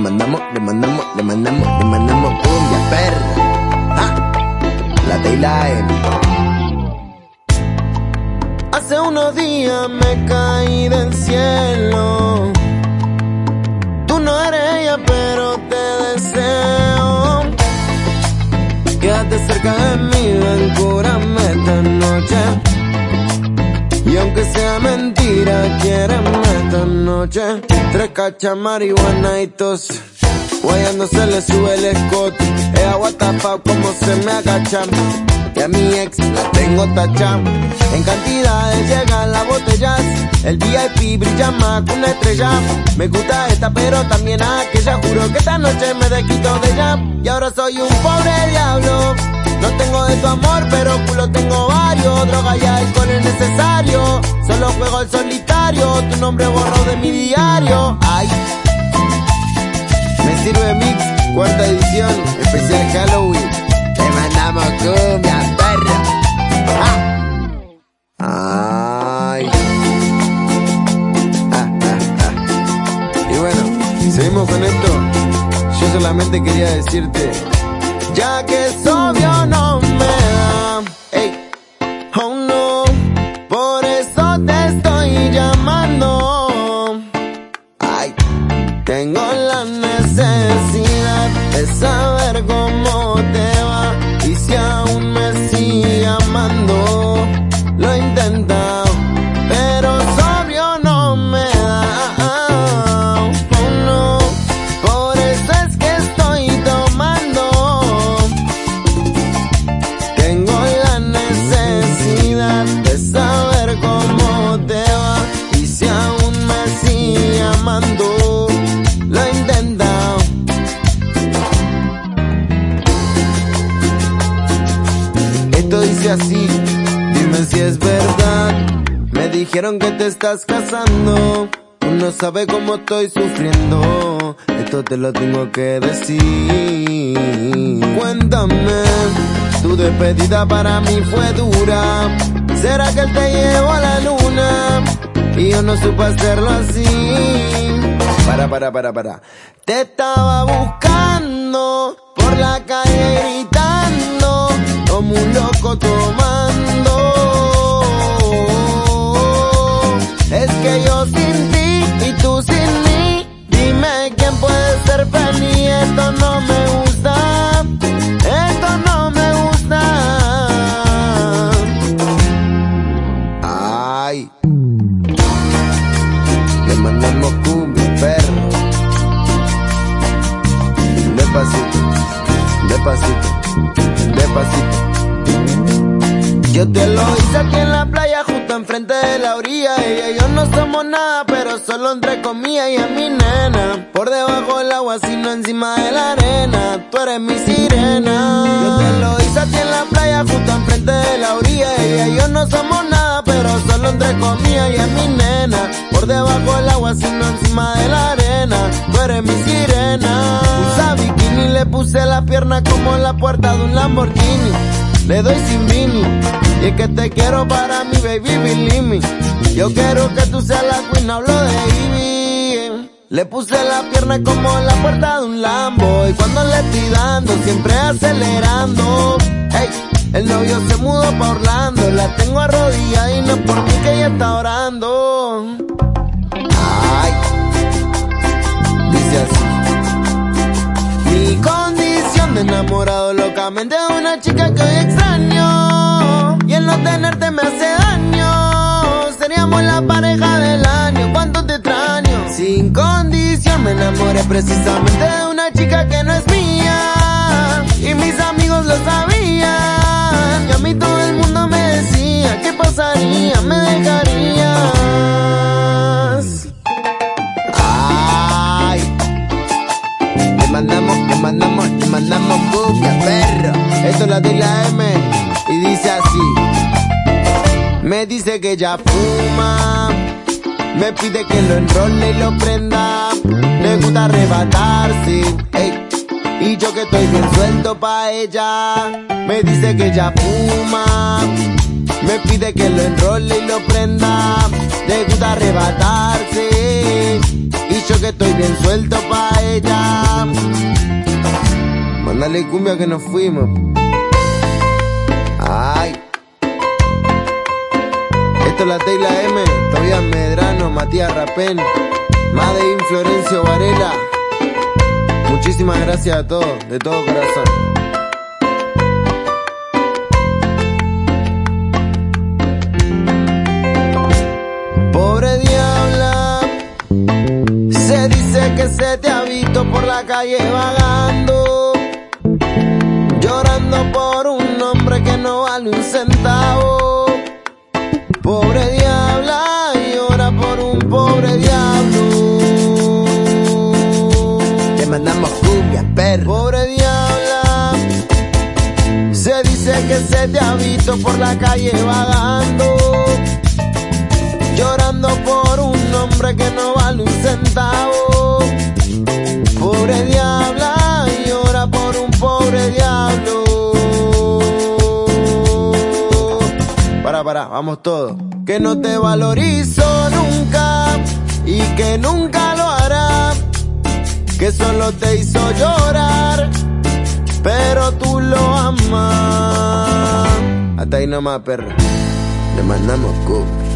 mandamos, le mandamos, le mandamos, le mandamos cumbia, perra. Ah, la de la M. Hace unos días me caí del cielo. Tú no eres ella, pero te deseo. Quédate cerca de mí, ven, cúrame esta noche. Y aunque sea mentira, quiéreme esta noche. Tres cachas marihuana y tos. Guayando se le sube el escote. Es agua tapa como se me agacha. Y a mi ex la tengo tacha. En cantidades llegan las botellas. El VIP brilla más que una estrella. Me gusta esta, pero también aquella. Juro que esta noche me desquito de ella. Y ahora soy un pobre diablo. No tengo de tu amor, pero culo tengo varios. Droga y alcohol es necesario. Solo juego al solitario. Tu nombre borro de mi diario. Ay. Me sirve mix, cuarta edición, especial Halloween. Le mandamos cumbia, perra. Ay. Ah, ah, ah. Y bueno, seguimos con esto. Yo solamente quería decirte, ya que es no me da. Ey, oh no, por eso te estoy llamando. Ay, tengo la necesidad de saber cómo te dime si es verdad. Me dijeron que te estás casando. Uno sabe cómo estoy sufriendo. Esto te lo tengo que decir. Cuéntame, tu despedida para mí fue dura. ¿Será que él te llevó a la luna? Y yo no supe hacerlo así. Para, para, para, para. Te estaba buscando por la calle gritando como un loco tomando. Es que yo sin ti y tú sin mí, dime quién puede ser feliz. Esto no me gusta, esto no me gusta. Ay, le mandamos cumbia, perro. Despacito, despacito, Yo te lo hice aquí en la playa, justo enfrente de la orilla. Ella y yo no somos nada, pero solo entre comillas y a mi nena. Por debajo del agua, sino encima de la arena. Tú eres mi sirena. Yo te lo hice aquí en la playa, justo enfrente de la orilla. Ella y yo no somos nada, pero solo entre comillas y a mi nena. Por debajo del agua, sino encima de la arena. Tú eres mi sirena. Usa le puse la pierna como en la puerta de un Lamborghini. Le doy sin mini. Y es que te quiero para mi baby, believe me. Yo quiero que tú seas la queen, hablo de Ivy. Le puse la pierna como en la puerta de un Lambo. Y cuando le estoy dando, siempre acelerando. Ey, el novio se mudó pa' Orlando. La tengo arrodillada y no por enamorado locamente de una chica que hoy extraño. Y el no tenerte me hace daño. Seríamos la pareja del año. ¿Cuánto te extraño? Sin condición me enamoré precisamente de una chica que no es mía. Y mis amigos lo sabían. Y a mí todo el mundo me decía, ¿qué pasaría? Me dejarías. Me dice que ya fuma, me pide que lo enrole y lo prenda. Le gusta arrebatarse. Y yo que estoy bien suelto pa' ella, me dice que ya fuma. Me pide que lo enrole y lo prenda. Le gusta arrebatarse. Y yo que estoy bien suelto pa' ella. Mándale cumbia que nos fuimos. Ay. La Tela M, Tobias Medrano, Matías Rapén, Madeleine Florencio Varela. Muchísimas gracias a todos, de todo corazón. que se te ha visto por la calle vagando, llorando por un hombre que no vale un centavo. Pobre diabla, llora por un pobre diablo. Te mandamos cumbia, perro. Pobre diabla, se dice que se te ha visto por la calle vagando, llorando por un hombre que no vale un centavo. Vamos todos. Que no te valorizo nunca y que nunca lo hará. Que solo te hizo llorar, pero tú lo amas. Hasta ahí nomás, perro. Le mandamos cup.